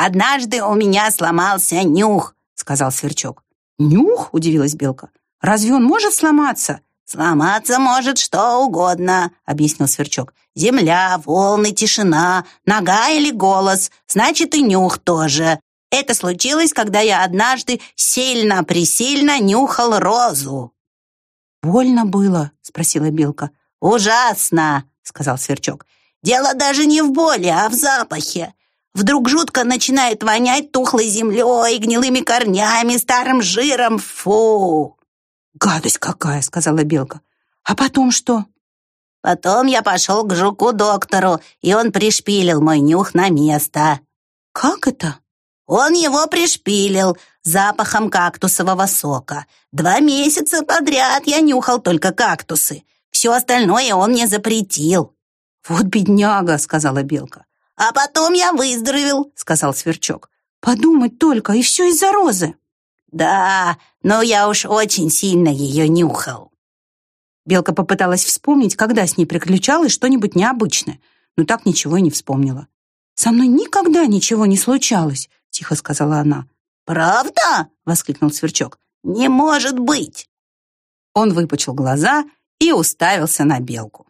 Однажды у меня сломался нюх, сказал сверчок. Нюх? удивилась белка. Разве он может сломаться? Сломаться может что угодно, объяснил сверчок. Земля, волны, тишина, нога или голос, значит и нюх тоже. Это случилось, когда я однажды сильно-пресильно нюхал розу. «Больно было?» — спросила белка. «Ужасно!» — сказал сверчок. «Дело даже не в боли, а в запахе. Вдруг жутко начинает вонять тухлой землей, гнилыми корнями, старым жиром. Фу!» «Гадость какая!» — сказала белка. «А потом что?» «Потом я пошел к жуку-доктору, и он пришпилил мой нюх на место». «Как это?» Он его пришпилил запахом кактусового сока. Два месяца подряд я нюхал только кактусы. Все остальное он мне запретил. «Вот бедняга», — сказала Белка. «А потом я выздоровел», — сказал Сверчок. «Подумать только, и все из-за розы». «Да, но я уж очень сильно ее нюхал». Белка попыталась вспомнить, когда с ней приключалось что-нибудь необычное, но так ничего и не вспомнила. «Со мной никогда ничего не случалось тихо сказала она. «Правда?» — воскликнул Сверчок. «Не может быть!» Он выпучил глаза и уставился на белку.